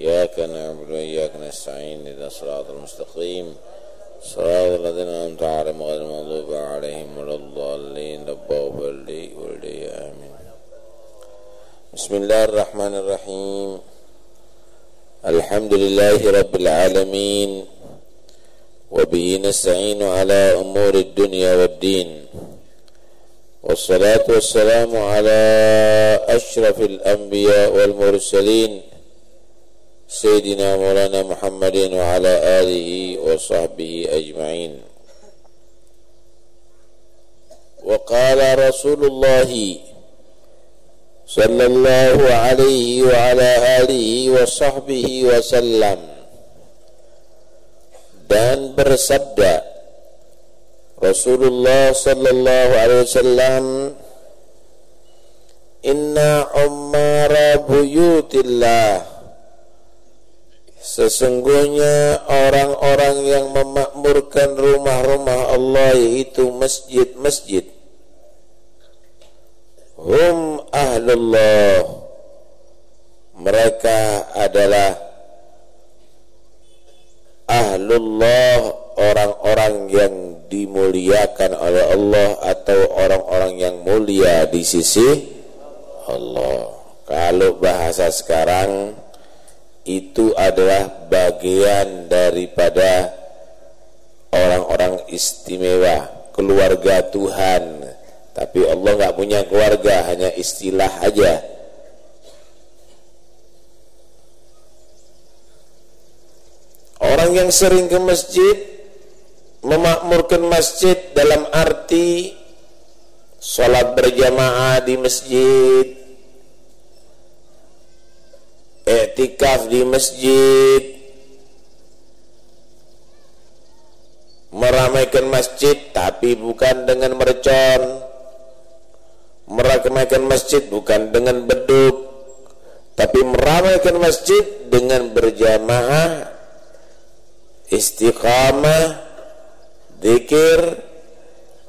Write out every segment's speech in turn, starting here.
إياك نعبد وإياك نستعين إذا صراط المستقيم. صراط الذين أنعمت عليهم غير المغضوب عليهم ولا الضالين. ربهم ولي ولي آمين. بسم الله الرحمن الرحيم. الحمد لله رب العالمين. وبه نستعين على أمور الدنيا والدين. والصلاة والسلام على أشرف الأنبياء والمرسلين. سيدنا مولانا محمد وعلى آله وصحبه أجمعين. وقال رسول الله صلى الله عليه وعلى آله وصحبه وسلم dan bersabda Rasulullah sallallahu alaihi wasallam Inna ummara buyutillah. Sesungguhnya orang-orang yang memakmurkan rumah-rumah Allah yaitu masjid-masjid. Hum ahlullah. Mereka adalah Ahlullah Orang-orang yang dimuliakan oleh Allah Atau orang-orang yang mulia di sisi Allah. Kalau bahasa sekarang Itu adalah bagian daripada Orang-orang istimewa Keluarga Tuhan tapi Allah nggak punya keluarga, hanya istilah aja. Orang yang sering ke masjid memakmurkan masjid dalam arti sholat berjamaah di masjid, etikaf di masjid, meramaikan masjid tapi bukan dengan mercon. Meramaikan masjid bukan dengan beduk. Tapi meramaikan masjid dengan berjamaah istiqamah zikir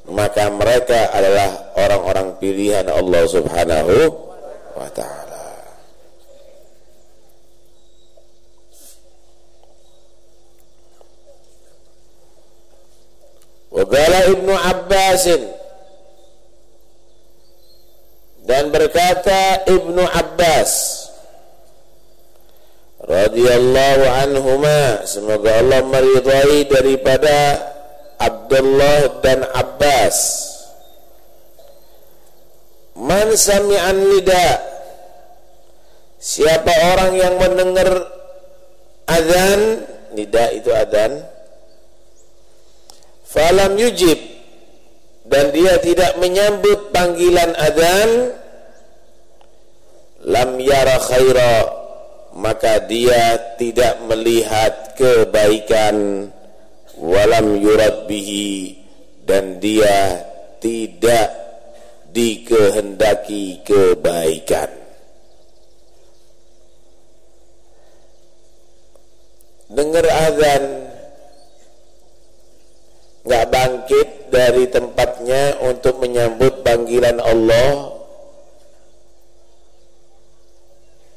maka mereka adalah orang-orang pilihan Allah Subhanahu wa taala Wagala Ibnu Abbasin. Dan berkata Ibnu Abbas radhiyallahu anhuma semoga Allah meridhai daripada Abdullah dan Abbas. Man sami'an nida Siapa orang yang mendengar azan nida itu azan falam yujib. Dan dia tidak menyambut panggilan adzan lam yara khaira. Maka dia tidak melihat kebaikan. Walam yurad bihi. Dan dia tidak dikehendaki kebaikan. Dengar azan nggak bangkit dari tempatnya untuk menyambut panggilan Allah.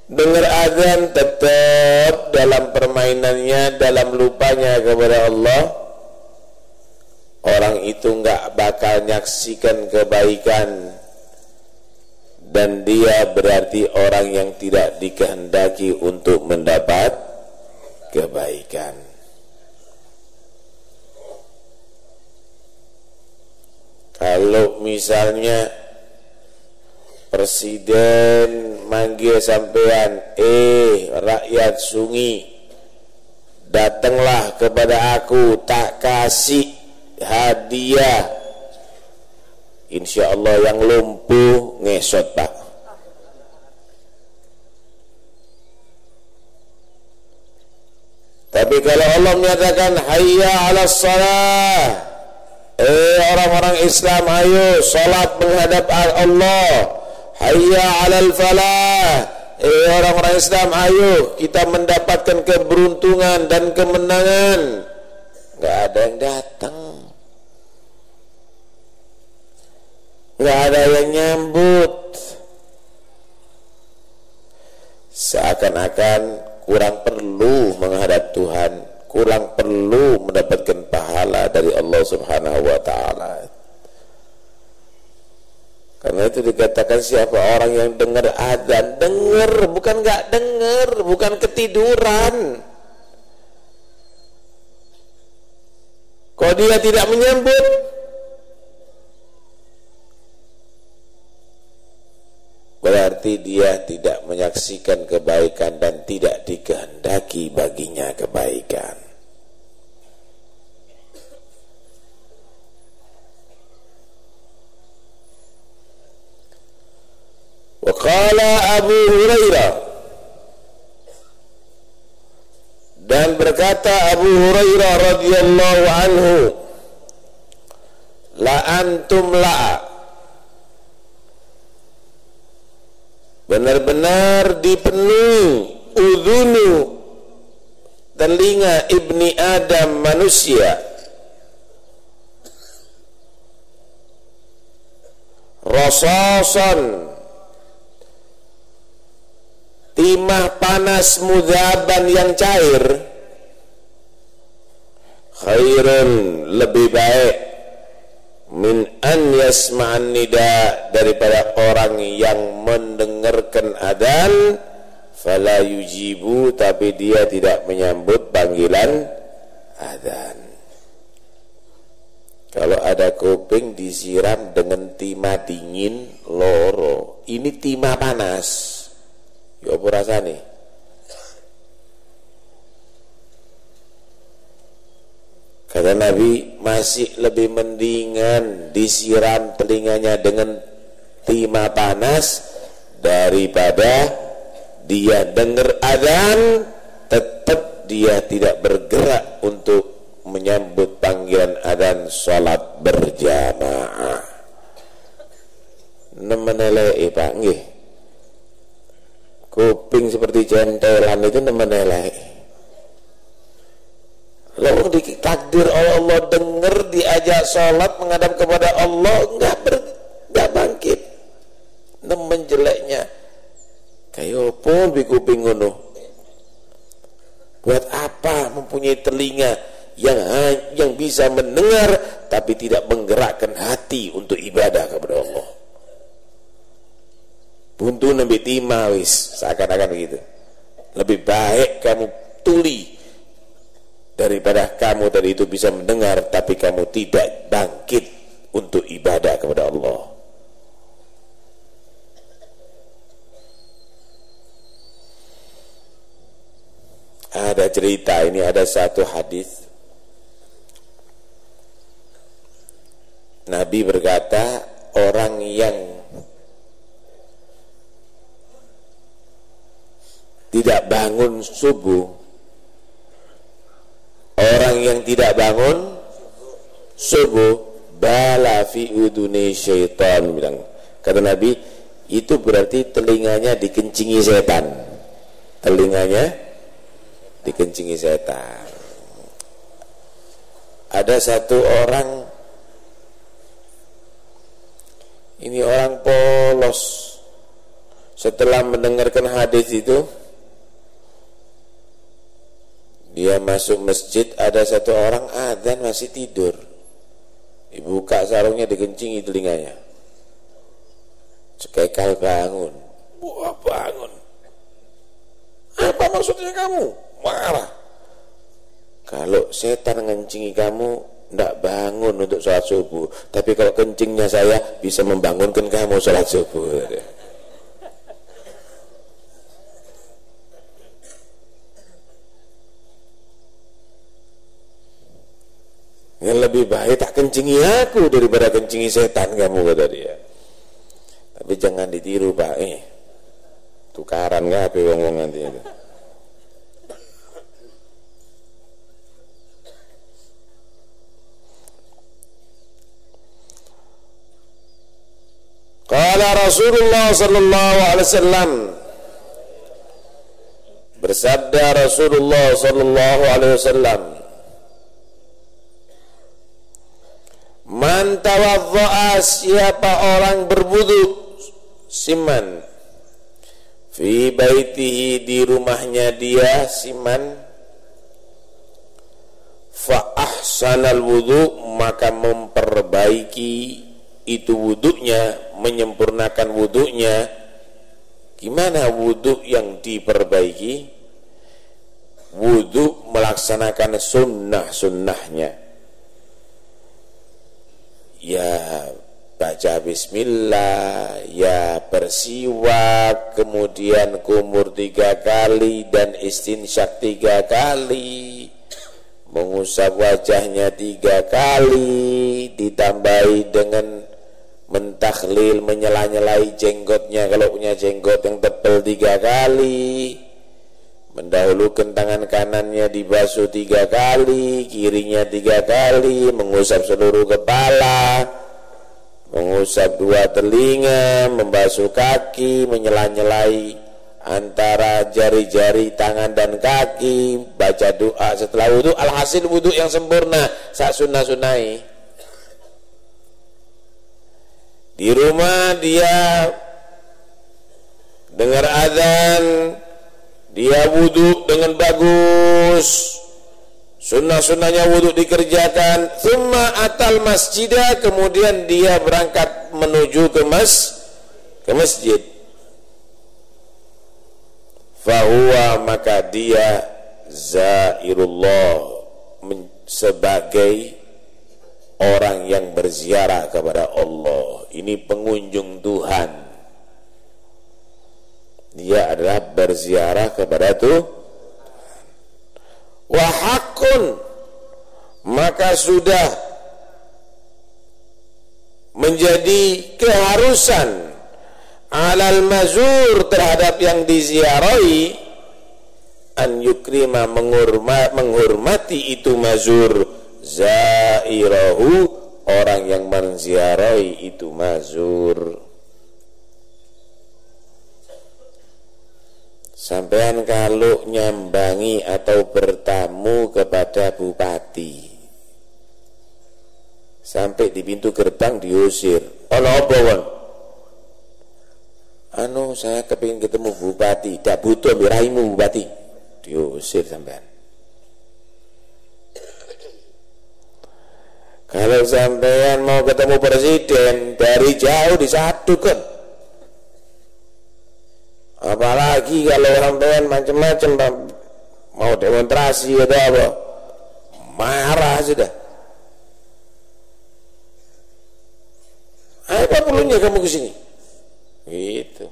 Dengar azan tetap dalam permainannya dalam lupanya kepada Allah. Orang itu nggak bakal nyaksikan kebaikan. Dan dia berarti orang yang tidak dikehendaki untuk mendapat kebaikan kalau misalnya presiden manggil sampean eh rakyat sungi datanglah kepada aku tak kasih hadiah. Insya Allah yang lumpuh ngesot pak. Tapi kalau Allah menyatakan hayya ala salah Eh orang-orang Islam ayo salat menghadap Allah. Hayya 'alal falah. Eh orang-orang Islam ayo kita mendapatkan keberuntungan dan kemenangan. Enggak ada yang datang. Enggak ada yang nyambut. Seakan-akan kurang perlu menghadap Tuhan kurang perlu mendapatkan pahala dari Allah subhanahu wa ta'ala karena itu dikatakan siapa orang yang dengar adzan dengar bukan nggak dengar bukan ketiduran kok dia tidak menyambut berarti dia tidak menyaksikan kebaikan dan tidak dikehendaki baginya kebaikan. Waqala Abu Hurairah dan berkata Abu Hurairah radhiyallahu anhu la antum la. Benar-benar dipenuhi udhunu telinga ibni Adam manusia. Rososon timah panas mudaban yang cair khairun lebih baik min an yasma'an nida daripada orang yang mendengarkan adan fala yujibu tapi dia tidak menyambut panggilan adan kalau ada kuping disiram dengan timah dingin loro. Ini timah panas ya apa rasanya Kata Nabi masih lebih mendingan disiram telinganya dengan timah panas daripada dia dengar adzan tetap dia tidak bergerak untuk menyambut panggilan adzan salat berjamaah. Nemenelei Pak nggih. Kuping seperti centelan itu nemenelei Lalu ditakdir oleh Allah dengar diajak sholat menghadap kepada Allah enggak ber, enggak bangkit. Nemen jeleknya. Kayak apa kuping ngono? Buat apa mempunyai telinga yang yang bisa mendengar tapi tidak menggerakkan hati untuk ibadah kepada Allah? Buntu nabi timawis seakan-akan begitu. Lebih baik kamu tuli daripada kamu tadi itu bisa mendengar tapi kamu tidak bangkit untuk ibadah kepada Allah. Ada cerita ini ada satu hadis. Nabi berkata orang yang tidak bangun subuh. Orang yang tidak bangun subuh bala fi uduni syaitan. Bilang kata Nabi itu berarti telinganya dikencingi setan. Telinganya dikencingi setan. Ada satu orang ini orang polos. Setelah mendengarkan hadis itu dia masuk masjid ada satu orang adzan masih tidur. Dibuka sarungnya dikencingi telinganya. Cekekal bangun. Wah bangun? Apa maksudnya kamu? Marah. Kalau setan ngencingi kamu tidak bangun untuk sholat subuh. Tapi kalau kencingnya saya bisa membangunkan kamu sholat subuh yang lebih baik tak kencingi aku daripada kencingi setan kamu kata dia. Tapi jangan ditiru pak. Eh tukaran nggak apa ngomong nanti itu? Kala Rasulullah sallallahu alaihi wasallam. Bersabda Rasulullah sallallahu alaihi wasallam Man tawadha'a siapa orang berwudu siman. Fi baitihi di rumahnya dia siman. Fa ahsanal wudu maka memperbaiki itu wuduknya menyempurnakan wuduknya gimana wuduk yang diperbaiki? Wuduk melaksanakan sunnah-sunnahnya ya baca bismillah, ya bersiwak, kemudian kumur tiga kali dan istinsyak tiga kali, mengusap wajahnya tiga kali, ditambahi dengan mentahlil, menyela-nyelai jenggotnya kalau punya jenggot yang tebal tiga kali, mendahulukan tangan kanannya dibasuh tiga kali, kirinya tiga kali, mengusap seluruh kepala, mengusap dua telinga, membasuh kaki, menyela-nyelai antara jari-jari tangan dan kaki, baca doa setelah wudhu, alhasil wudhu yang sempurna, saat sunnah-sunnai. Di rumah dia dengar azan, dia wudhu dengan bagus, Sunnah-sunnahnya wudhu dikerjakan. Thumma atal masjidah Kemudian dia berangkat menuju ke mas ke masjid. Fahuwa maka dia Zairullah Sebagai Orang yang berziarah kepada Allah. Ini pengunjung Tuhan Dia adalah berziarah kepada Tuhan wahakun maka sudah menjadi keharusan. Alal mazur terhadap yang diziarahi. An yukrima menghormati itu mazur. Zairahu orang yang menziarahi itu mazur Sampean kalau nyambangi atau bertamu kepada bupati Sampai di pintu gerbang diusir. Ono apa? Anu saya kepingin ketemu bupati. Tidak butuh biraimu bupati. Diusir sampean. Kalau sampean mau ketemu presiden Dari jauh disatukan apalagi kalau orang sampean macam-macam mau demonstrasi atau apa marah sudah. Apa perlunya kamu ke sini? Gitu.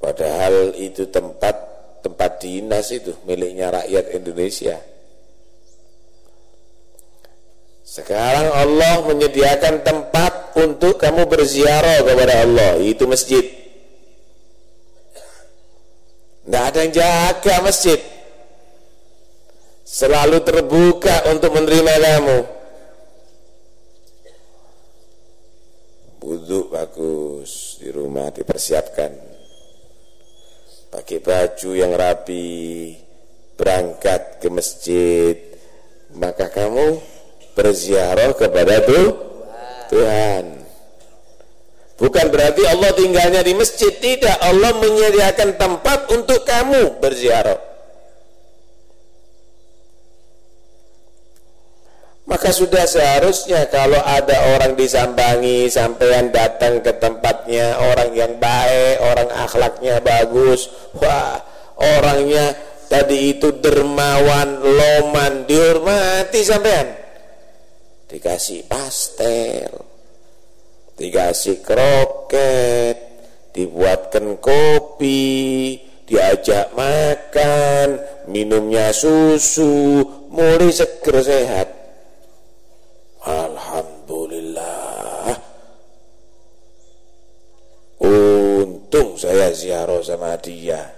Padahal itu tempat tempat dinas itu miliknya rakyat Indonesia. Sekarang Allah menyediakan tempat untuk kamu berziarah kepada Allah itu masjid tidak ada yang jaga masjid. Selalu terbuka untuk menerima kamu. Wudhu bagus di rumah dipersiapkan. Pakai baju yang rapi, berangkat ke masjid, maka kamu berziarah kepada Tuhan. Bukan berarti Allah tinggalnya di masjid, tidak. Allah menyediakan tempat untuk kamu berziarah. Maka sudah seharusnya kalau ada orang disambangi sampai yang datang ke tempatnya orang yang baik, orang akhlaknya bagus, wah orangnya tadi itu dermawan, loman, dihormati sampean. Dikasih pastel, dikasih kroket, dibuatkan kopi, diajak makan, minumnya susu, mulai seger sehat. Alhamdulillah. Untung saya ziarah sama dia.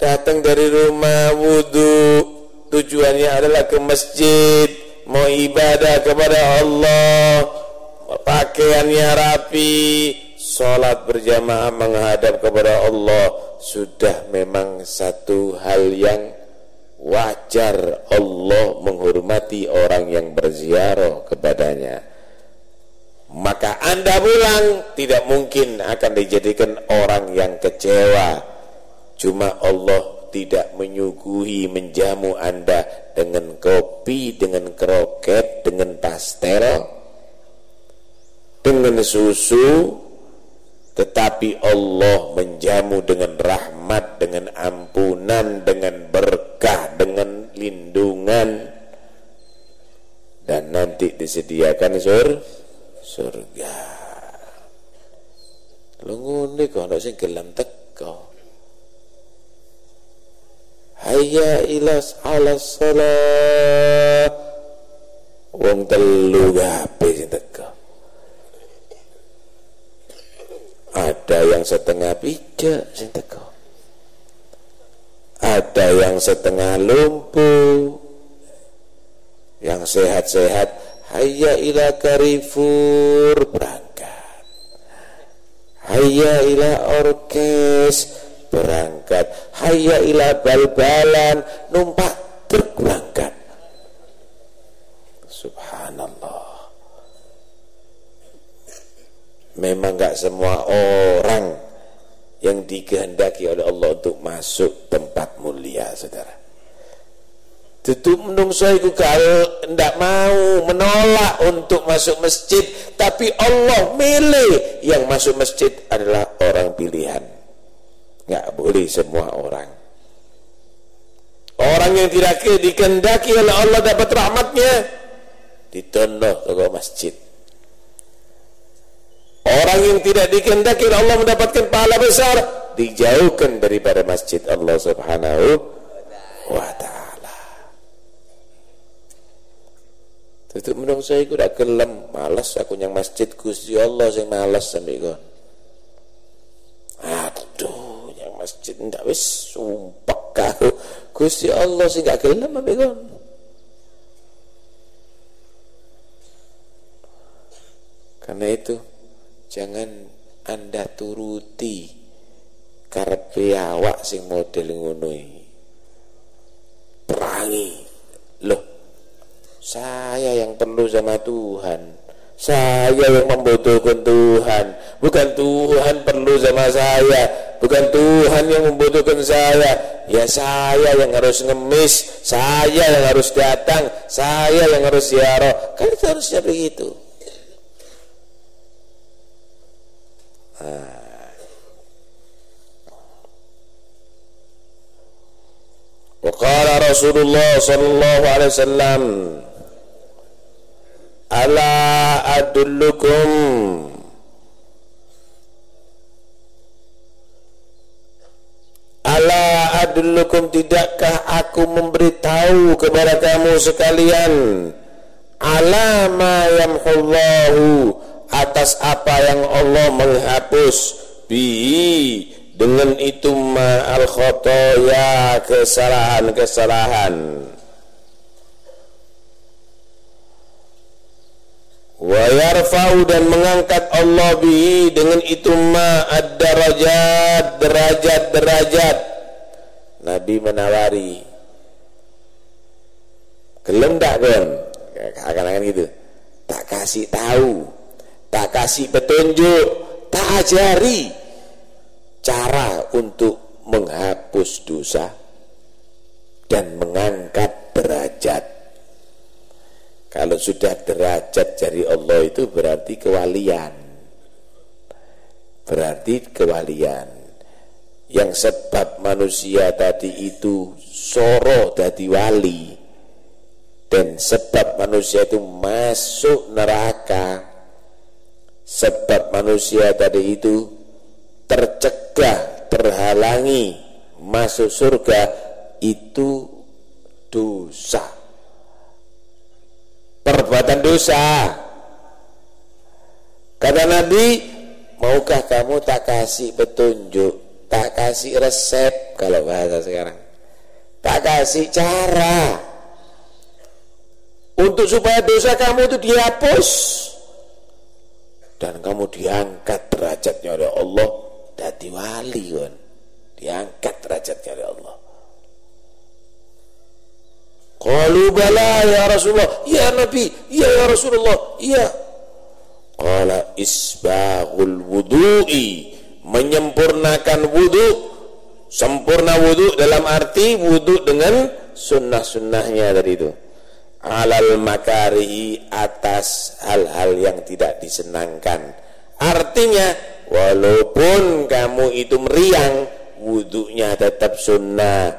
Datang dari rumah wudhu, tujuannya adalah ke masjid, mau ibadah kepada Allah pakaiannya rapi sholat berjamaah menghadap kepada Allah sudah memang satu hal yang wajar. Allah menghormati orang yang berziarah kepadanya. Maka anda pulang tidak mungkin akan dijadikan orang yang kecewa. Cuma Allah tidak menyuguhi menjamu anda dengan kopi, dengan kroket, dengan pastel dengan susu tetapi Allah menjamu dengan rahmat, dengan ampunan, dengan berkah, dengan lindungan. Dan nanti disediakan surga surga. Lu ngene kok ana sing gelem teko hayya ilas ala salat. Wong telu gape sing teko ada yang setengah pijak sing teko ada yang setengah lumpuh. Yang sehat-sehat Hayya ila karifur berangkat. Hayya ila orkes berangkat Hayya ila bal-balan. Numpak truk Subhanallah. Memang gak semua orang yang dikehendaki oleh Allah untuk masuk tempat mulia saudara. Tutup menungso iku kalau ndak mau menolak untuk masuk masjid, tapi Allah milih yang masuk masjid adalah orang pilihan. Enggak boleh semua orang. Orang yang tidak dikendaki oleh Allah dapat rahmatnya ditonoh ke masjid. Orang yang tidak dikendaki oleh Allah mendapatkan pahala besar dijauhkan daripada masjid Allah Subhanahu wa taala. Tutup menungso iku ora gelem, males aku nyang masjid Gusti Allah sing males sampe kon. Ndak wis sumpek karo Gusti Allah sing gak gelem sampe kon. Karena itu jangan Anda turuti karepe awak sing model ngono Perangi. Loh, saya yang perlu sama Tuhan. Saya yang membutuhkan Tuhan. Bukan Tuhan perlu sama saya. Bukan Tuhan yang membutuhkan saya. Ya saya yang harus ngemis. Saya yang harus datang. Saya yang harus ziarah. Kan itu harusnya begitu. Nah. وقال رسول الله صلى الله عليه وسلم ala adullukum? Ala adullukum tidakkah aku memberitahu kepada kamu sekalian? Ala ma yamhullahu atas apa yang Allah menghapus. Bi dengan itu ma al khotoya kesalahan-kesalahan wa yarfa'u dan mengangkat Allah bihi dengan itu ma ad-darajat derajat-derajat. Nabi menawari. Gelem tak kan akan-akan gitu. Tak kasih tahu. Tak kasih petunjuk. Tak ajari cara untuk menghapus dosa dan mengangkat derajat kalau sudah derajat dari Allah itu berarti kewalian. Berarti kewalian. Yang sebab manusia tadi itu soro dari wali. Dan sebab manusia itu masuk neraka. Sebab manusia tadi itu tercegah, terhalangi masuk surga itu dosa perbuatan dosa. Kata Nabi, maukah kamu tak kasih petunjuk, tak kasih resep kalau bahasa sekarang. Tak kasih cara untuk supaya dosa kamu itu dihapus dan kamu diangkat derajatnya oleh Allah dari wali kan diangkat derajatnya oleh Allah Qalu bala ya Rasulullah. Ya Nabi, ya ya Rasulullah. Iya. qala isbaghul wudu'i menyempurnakan wudu sempurna wudu dalam arti wudu dengan sunnah-sunnahnya dari itu alal makarihi atas hal-hal yang tidak disenangkan artinya walaupun kamu itu meriang wudhunya tetap sunnah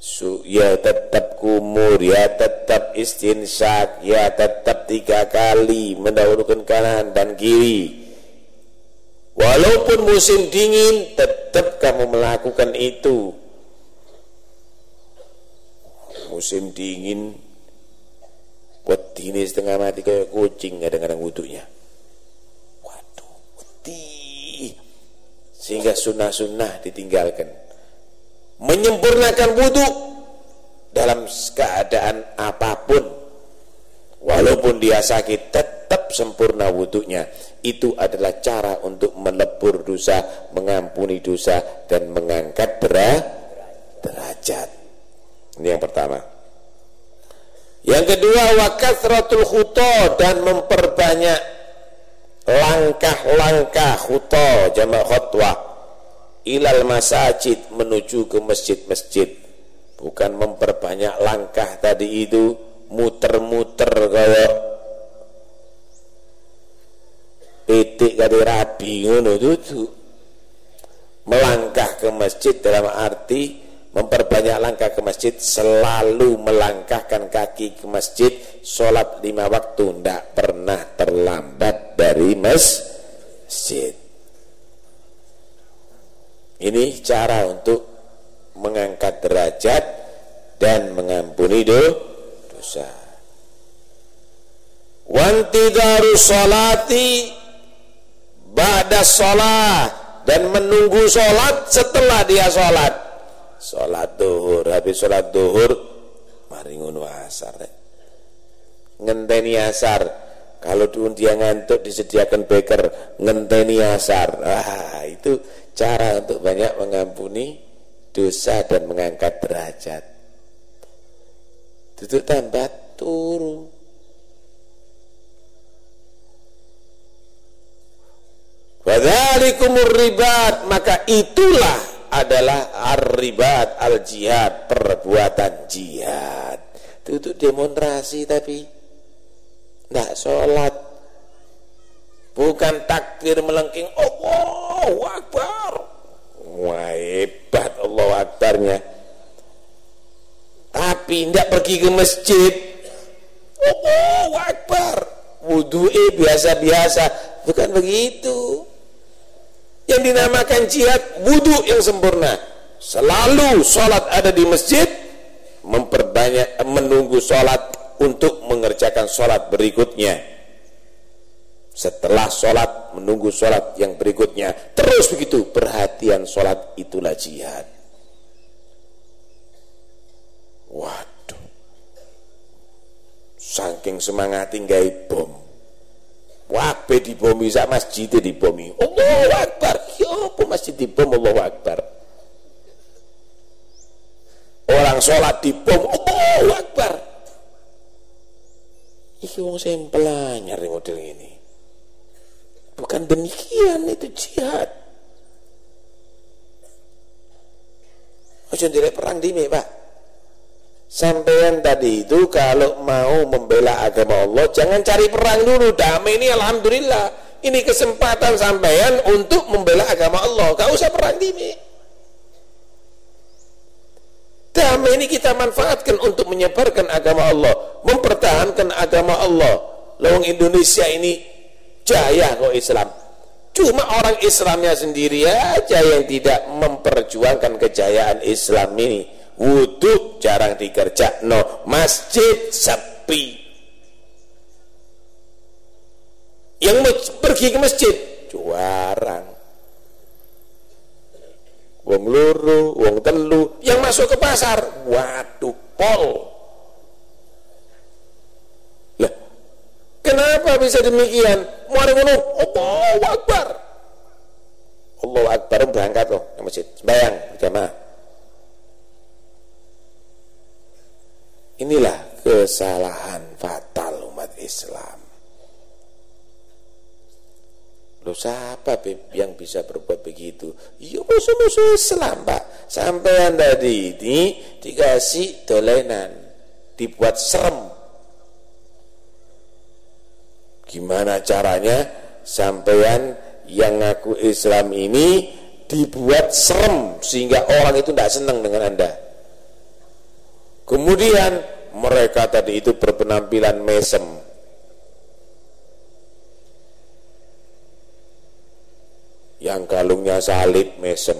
Su, ya tetap kumur, ya tetap istinsyak, ya tetap tiga kali mendahulukan kanan dan kiri. Walaupun musim dingin, tetap kamu melakukan itu. Musim dingin, buat dini setengah mati kayak kucing kadang-kadang wudhunya. Waduh, putih. Sehingga sunnah-sunnah ditinggalkan menyempurnakan wudhu dalam keadaan apa pun. Walaupun dia sakit tetap sempurna wudhunya itu adalah cara untuk melebur dosa mengampuni dosa dan mengangkat derajat. Ini yang pertama. Yang kedua wakathratul khuto dan memperbanyak langkah-langkah khuto jamaah khutwah ilal masajid menuju ke masjid-masjid. Bukan memperbanyak langkah tadi itu muter-muter kayak pitik kali rabi ngono itu melangkah ke masjid dalam arti memperbanyak langkah ke masjid selalu melangkahkan kaki ke masjid sholat lima waktu tidak pernah terlambat dari masjid ini cara untuk mengangkat derajat dan mengampuni do, dosa. Wantidaru salati ba'da sholat dan menunggu sholat setelah dia sholat. Sholat duhur, habis sholat duhur, mari ngono asar. Ngenteni asar. Kalau dia ngantuk disediakan beker, ngenteni asar. Ah, itu cara untuk banyak mengampuni dosa dan mengangkat derajat. Duduk tambah turu. Wadhalikumur ribat maka itulah adalah ar-ribat al-jihad perbuatan jihad. Itu demonstrasi tapi tidak sholat bukan takbir melengking. Allahu Akbar. Wah hebat Allahu Akbarnya. Tapi tidak pergi ke masjid. Allahu Akbar. Wudhu'i biasa-biasa. Bukan begitu. Yang dinamakan jihad wudhu yang sempurna. Selalu sholat ada di masjid memperbanyak menunggu sholat untuk mengerjakan sholat berikutnya setelah sholat menunggu sholat yang berikutnya. Terus begitu perhatian sholat itulah jihad. Waduh. Saking semangat tinggal bom. Wabe dibomi sak masjid dibomi. Allah Akbar. Ya apa masjid dibom Allah Akbar? Orang sholat dibom Allah Akbar. Iki wong sempelanya model ini Bukan demikian itu jihad. Ojo tidak perang di Pak. Sampean tadi itu kalau mau membela agama Allah jangan cari perang dulu. Damai ini alhamdulillah. Ini kesempatan sampean untuk membela agama Allah. Gak usah perang di Damai ini kita manfaatkan untuk menyebarkan agama Allah, mempertahankan agama Allah. Lawang Indonesia ini jaya kok Islam. Cuma orang Islamnya sendiri aja yang tidak memperjuangkan kejayaan Islam ini. Wudhu jarang dikerja. No masjid sepi. Yang pergi ke masjid? Jarang wong luru, wong telu. Yang masuk ke pasar? Waduh pol Kenapa bisa demikian? Mari ngono, Allahu Akbar. Allahu Akbar berangkat loh ke masjid. Bayang jamaah. Inilah kesalahan fatal umat Islam. Loh siapa yang bisa berbuat begitu? Ya musuh-musuh Islam pak Sampai tadi ini dikasih dolenan Dibuat serem Gimana caranya Sampean yang ngaku Islam ini Dibuat serem Sehingga orang itu tidak senang dengan anda? Kemudian mereka tadi itu berpenampilan mesem. Yang kalungnya salib mesem.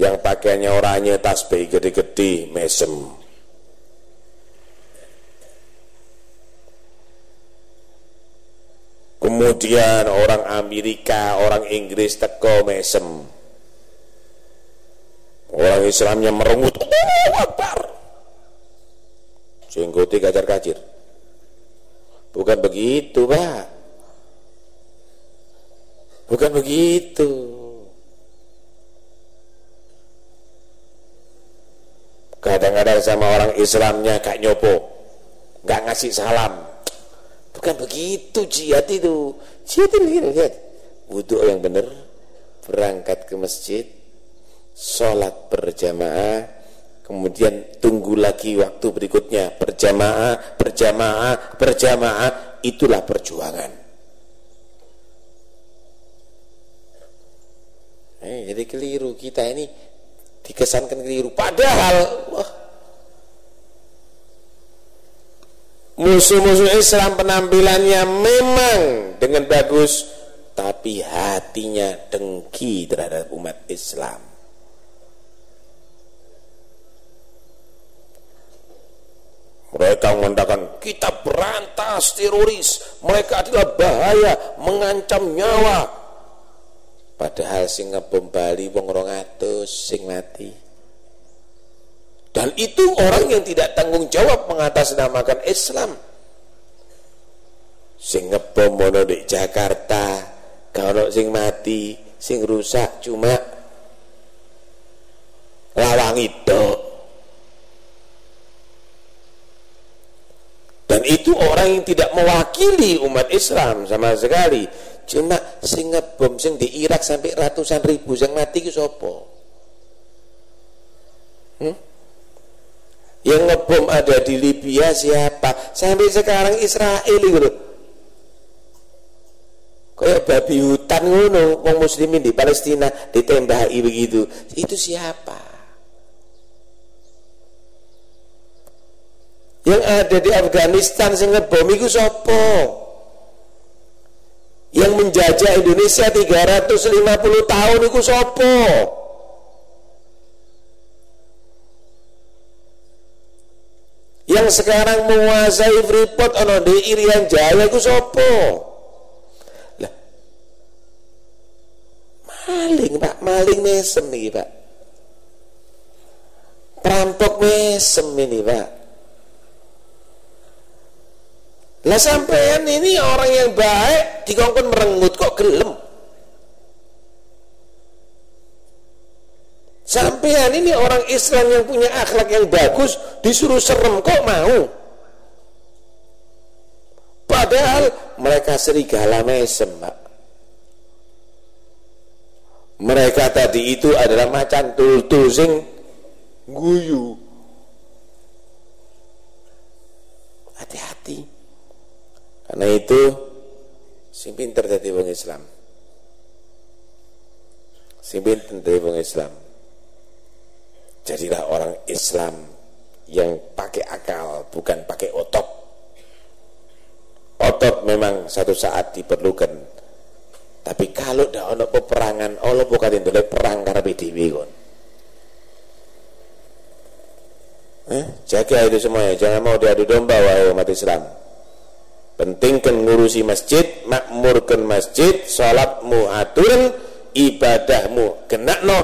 Yang pakaiannya oranye tasbih gede-gede mesem kemudian orang Amerika orang Inggris teko mesem orang Islamnya merengut oh, Akbar jenggote kacar-kacir bukan begitu pak Bukan begitu. Kadang-kadang sama orang Islamnya kayak nyopo, nggak ngasih salam. Bukan begitu jihad itu. Jihad itu lihat. Wudhu yang benar, berangkat ke masjid, sholat berjamaah, kemudian tunggu lagi waktu berikutnya berjamaah, berjamaah, berjamaah, itulah perjuangan. Eh, jadi keliru kita ini dikesankan keliru. Padahal musuh-musuh Islam penampilannya memang dengan bagus, tapi hatinya dengki terhadap umat Islam. Mereka mengatakan kita berantas teroris, mereka adalah bahaya, mengancam nyawa, Padahal sing ngebom Bali wong 200 sing mati. Dan itu orang yang tidak tanggung jawab mengatasnamakan Islam. Sing ngebom di Jakarta, kalau sing mati, sing rusak cuma lawang itu. Dan itu orang yang tidak mewakili umat Islam sama sekali Cuma sing ngebom sing di Irak sampai ratusan ribu yang mati ki sapa? Hmm? Yang ngebom ada di Libya siapa? Sampai sekarang Israel itu loh. Kayak babi hutan ngono, wong muslimin di Palestina ditembaki begitu. Itu siapa? Yang ada di Afghanistan sing ngebom iku sapa? yang menjajah Indonesia 350 tahun itu sopo yang sekarang menguasai Freeport ono di Irian Jaya itu sopo? Lah maling pak. Maling mesem nih pak. Perampok mesem ini pak. Lah sampean ini orang yang baik dikongkon merengut kok gelem. Sampean ini orang Islam yang punya akhlak yang bagus disuruh serem kok mau. Padahal mereka serigala mesem, Pak. Mereka tadi itu adalah macan tul-tul sing guyu. Hati-hati. Karena itu sing pinter dadi wong Islam. Sing pinter dadi wong Islam. Jadilah orang Islam yang pakai akal, bukan pakai otot. Otot memang satu saat diperlukan. Tapi kalau dah ono peperangan, Allah bukan itu perang karena dhewe kon. Eh, jaga itu semuanya, jangan mau diadu domba wahai umat Islam pentingkan ngurusi masjid makmurkan masjid salatmu aturan ibadahmu no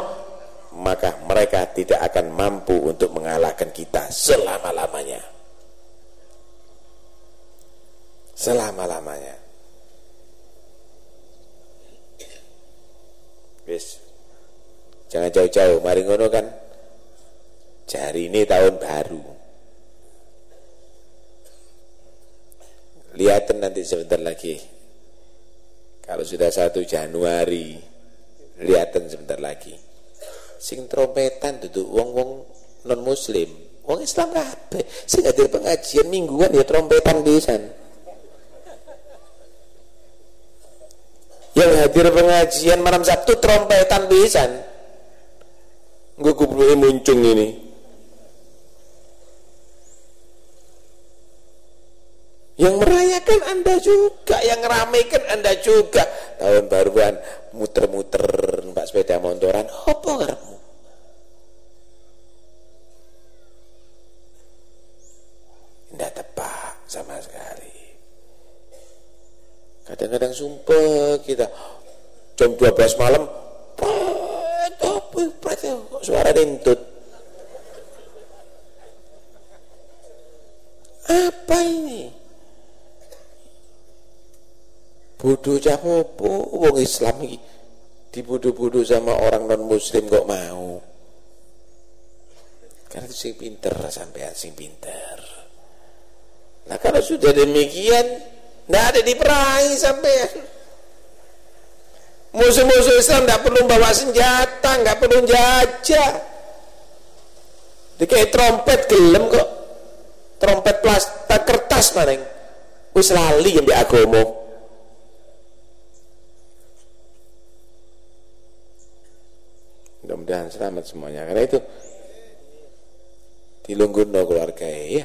maka mereka tidak akan mampu untuk mengalahkan kita selama-lamanya. Selama-lamanya. Wis. Jangan jauh-jauh mari ngono kan? Jari ini tahun baru. Lihat nanti sebentar lagi. Kalau sudah satu Januari lihatin sebentar lagi sing trompetan duduk wong-wong non muslim wong Islam kabeh sing hadir pengajian mingguan ya trompetan pisan. Yang hadir pengajian malam Sabtu trompetan pisan. Gue kubruke muncung ini Yang merayakan Anda juga, yang ramaikan Anda juga. Tahun baruan muter-muter Mbak sepeda motoran, apa karepmu? Tidak tepat sama sekali. Kadang-kadang sumpah kita jam 12 malam, kok suara rentut. Apa ini? Bodoh capopo wong Islam iki dibodoh-bodoh sama orang non muslim kok mau? Karena itu sing pinter sampai sing pinter. Nah kalau sudah demikian tidak ada diperangi sampai musuh-musuh Islam tidak perlu bawa senjata nggak perlu jajah. Kayak trompet gelem kok. Trompet plastik kertas maring. Wis lali yang di agomo mudah-mudahan selamat semuanya. Karena itu dilungguno keluarga ya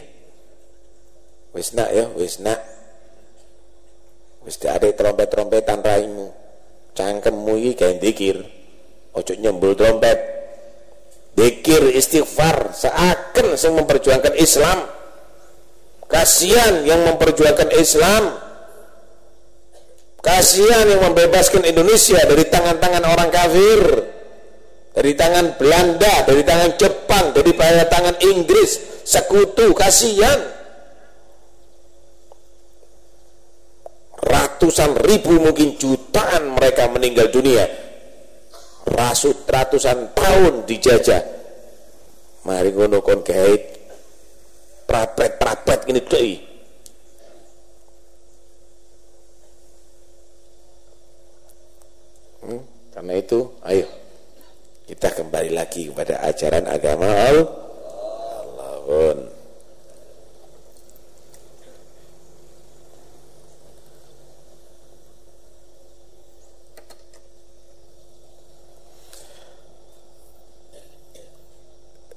wis nak ya wis nak. Wis ada trompet-trompetan raimu. Cangkemmu iki kayak dikir. Ojo nyembul trompet. Dikir istighfar seakan yang memperjuangkan Islam. Kasihan yang memperjuangkan Islam. Kasihan yang membebaskan Indonesia dari tangan-tangan orang kafir dari tangan Belanda, dari tangan Jepang, dari tangan Inggris, sekutu, kasihan. Ratusan ribu mungkin jutaan mereka meninggal dunia. Rasut ratusan tahun dijajah. Mari ngono kon gait prapet-prapet ini doi. Hmm, karena itu, ayo kita kembali lagi kepada ajaran agama Allahun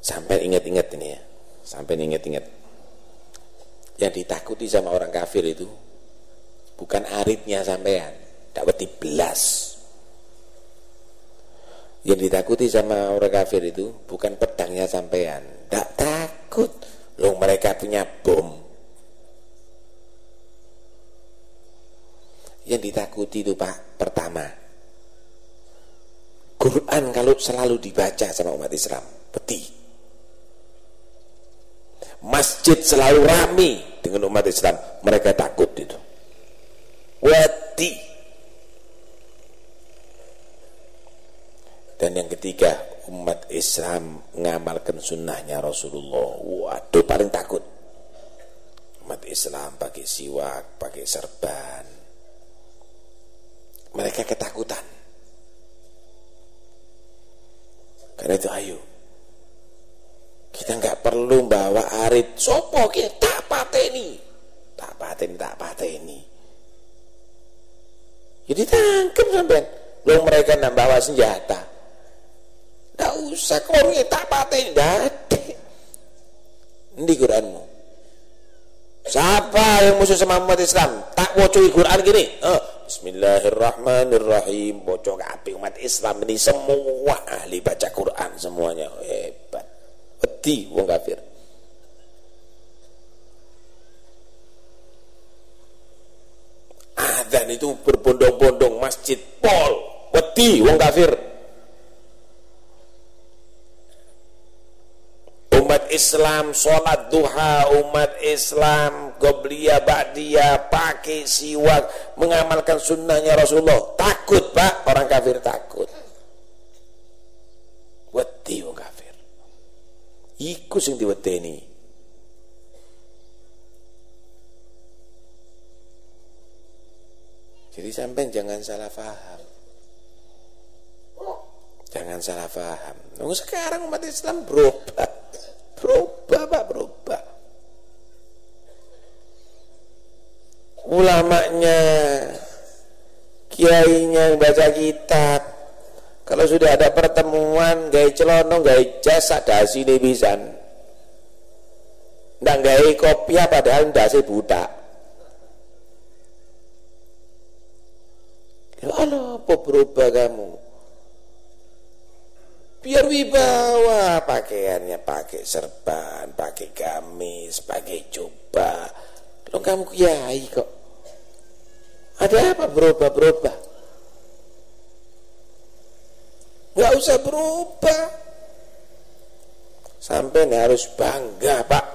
sampai ingat-ingat ini ya. Sampai ingat-ingat. Yang ditakuti sama orang kafir itu bukan aritnya sampean dapat belas yang ditakuti sama orang kafir itu bukan pedangnya sampean. Tidak takut. Loh mereka punya bom. Yang ditakuti itu pak pertama Quran kalau selalu dibaca sama umat Islam peti. Masjid selalu rame dengan umat Islam mereka takut itu. Wati Dan yang ketiga, umat Islam mengamalkan sunnahnya Rasulullah. Waduh, paling takut. Umat Islam pakai siwak, pakai serban. Mereka ketakutan. Karena itu ayo. Kita nggak perlu bawa arit. Sopo kita tak pateni. Tak pateni, tak pateni. Jadi tangkap sampai. Lo mereka nambah senjata. Tidak usah kau tak paten dadi. Ini Quranmu. Siapa yang musuh sama umat Islam? Tak bocoi Quran gini. Oh, Bismillahirrahmanirrahim. Bocor api umat Islam ini semua ahli baca Quran semuanya hebat. Beti wong kafir. Adzan itu berbondong-bondong masjid pol. Beti wong kafir. Umat Islam sholat duha umat Islam gobliya ba'diya pakai siwak mengamalkan sunnahnya Rasulullah. Takut pak. Orang kafir takut. Wedi wong kafir. Iku sing diwedeni. Sampai jangan salah paham. Jangan salah paham. Sekarang umat Islam berubah. Berubah, Pak, berubah. Ulamanya, kiainya yang baca kitab. Kalau sudah ada pertemuan, gaya celono, gaya jasa, dasi bisa. Nggak gaya kopiah padahal dasi buta. Allah apa berubah kamu? Biar wibawa pakaiannya pakai serban, pakai gamis, pakai jubah. Lo kamu kiai kok. Ada apa berubah-berubah? Gak usah berubah. Sampai harus bangga pak.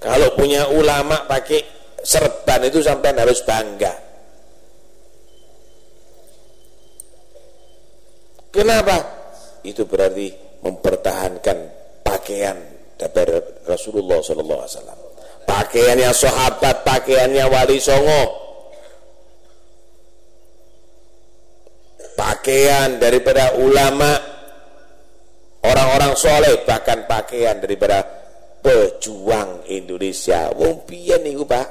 Kalau punya ulama pakai serban itu sampai harus bangga. Kenapa? Itu berarti mempertahankan pakaian dari Rasulullah Sallallahu Alaihi Wasallam. Pakaiannya sahabat, pakaiannya wali songo. Pakaian daripada ulama, orang-orang soleh, bahkan pakaian daripada pejuang Indonesia. Wong pian nih Pak.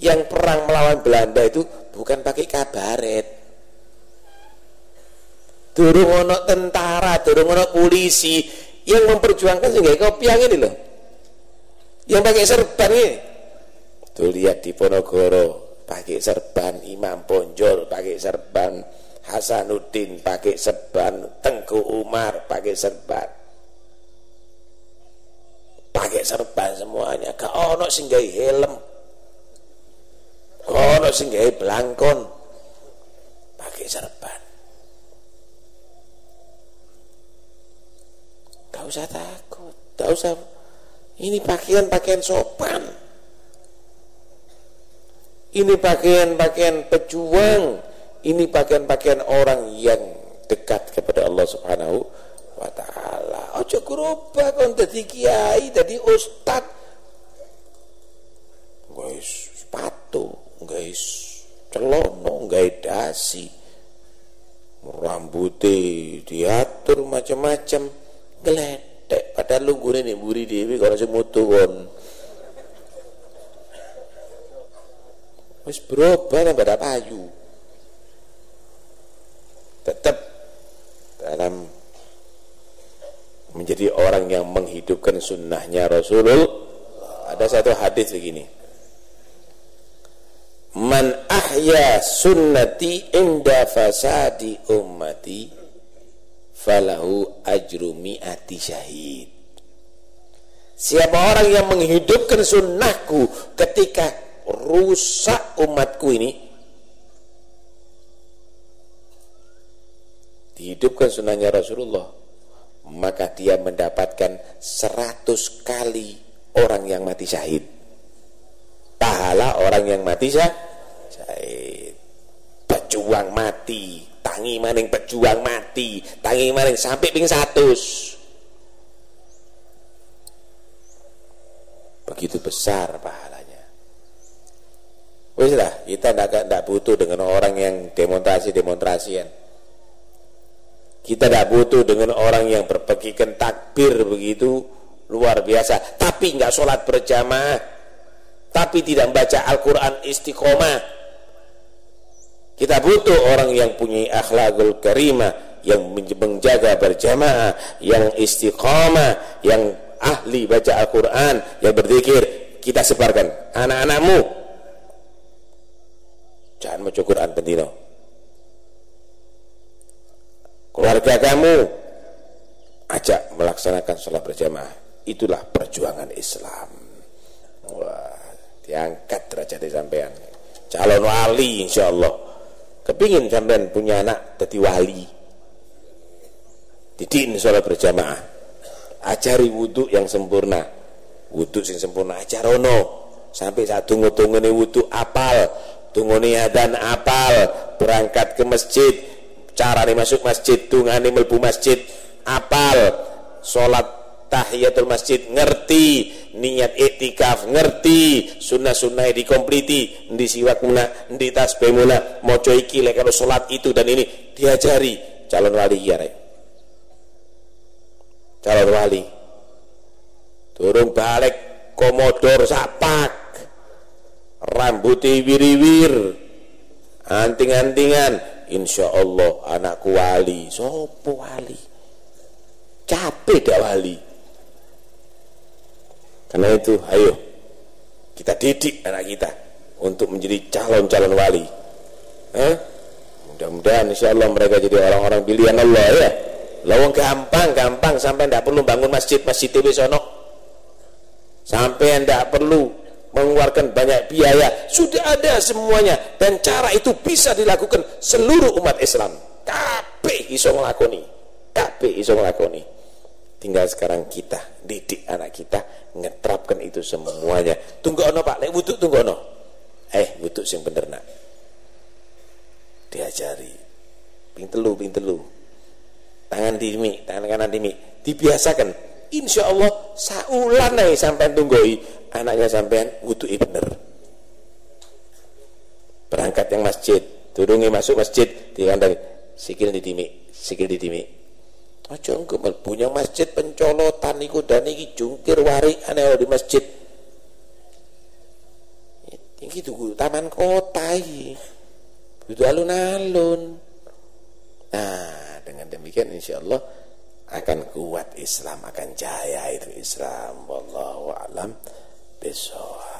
Yang perang melawan Belanda itu bukan pakai kabaret durung ono tentara, durung ono polisi yang memperjuangkan sehingga kopiang ini loh. Yang pakai serban ini. Tuh lihat di Ponorogo pakai serban, Imam Ponjol pakai serban, Hasanuddin pakai serban, Tengku Umar pakai serban. Pakai serban semuanya. Gak ono singgai helm. Gak ono singgai belangkon. Pakai serban. Gak usah takut, gak usah. Ini pakaian-pakaian sopan. Ini pakaian-pakaian pejuang. Ini pakaian-pakaian orang yang dekat kepada Allah Subhanahu wa taala. Ojo gerobak kon dadi kiai, dadi ustad. Guys, sepatu, guys, celono, guys dasi. Rambutnya diatur macam-macam gledek. Padahal lu gue nih buri dewi kalau sing mutu kon wis berubah nang pada payu. Tetap dalam menjadi orang yang menghidupkan sunnahnya Rasulullah ada satu hadis begini. Man ahya sunnati inda fasadi ummati falahu ajru mi'ati syahid. Siapa orang yang menghidupkan sunnahku ketika rusak umatku ini? Dihidupkan sunnahnya Rasulullah maka dia mendapatkan seratus kali orang yang mati syahid. Pahala orang yang mati syahid. Pejuang mati tangi maning pejuang mati. Tangi maning sampai ping satu begitu besar pahalanya. Wis lah kita tidak butuh dengan orang yang demonstrasi demonstrasian kita tidak butuh dengan orang yang berpegikan takbir begitu luar biasa. Tapi nggak sholat berjamaah. Tapi tidak membaca Al-Quran istiqomah kita butuh orang yang punya akhlakul karimah, yang menjaga berjamaah, yang istiqamah, yang ahli baca Al-Quran, yang berzikir. Kita sebarkan anak-anakmu. Jangan baca Quran pendino. Keluarga kamu ajak melaksanakan sholat berjamaah. Itulah perjuangan Islam. Wah, diangkat derajat sampean. Calon wali insya Allah kepingin sampean punya anak jadi wali. Didiin sholat berjamaah. Ajari wudhu yang sempurna. Wudhu yang sempurna ajarono sampai saat tunggu-tunggu ini wudhu apal. Tunggu adan apal. Berangkat ke masjid. Cara nih masuk masjid tungani melbu masjid apal. Sholat tahiyatul masjid ngerti niat etikaf ngerti sunnah-sunnah dikompliti di siwak muna di tasbih muna moco iki kalau salat itu dan ini diajari calon wali ya calon wali. Turun balik komodor sapak. Rambutnya wiri-wir anting-antingan. Insya Allah anakku wali. Sopo wali? Capek dak wali karena itu, ayo kita didik anak kita untuk menjadi calon-calon wali. Eh? Mudah-mudahan insya Allah mereka jadi orang-orang pilihan Allah ya. Lawang gampang, gampang sampai tidak perlu bangun masjid, masjid TV sono. Sampai tidak perlu mengeluarkan banyak biaya. Sudah ada semuanya dan cara itu bisa dilakukan seluruh umat Islam. Kabeh iso nglakoni. Kabeh iso nglakoni. Tinggal sekarang kita didik anak kita ngetrapkan itu semuanya. Tunggu ono Pak, lek butuh tunggu ono. Eh, butuh sing bener nak. Diajari. Ping telu, ping telu. Tangan dimi, tangan kanan dimi. Dibiasakan. Insya Allah saulan nih sampai tunggoi anaknya sampean butuh bener. Berangkat yang masjid, turungi masuk masjid, dikandang sikil di dimi, sikil di dimi Aja engko punya masjid pencolotan niku dan iki jungkir warik aneh di masjid. Iki tuh taman kota iki. Itu alun-alun. Nah, dengan demikian insya Allah akan kuat Islam, akan jaya itu Islam. Wallahu a'lam bishawab.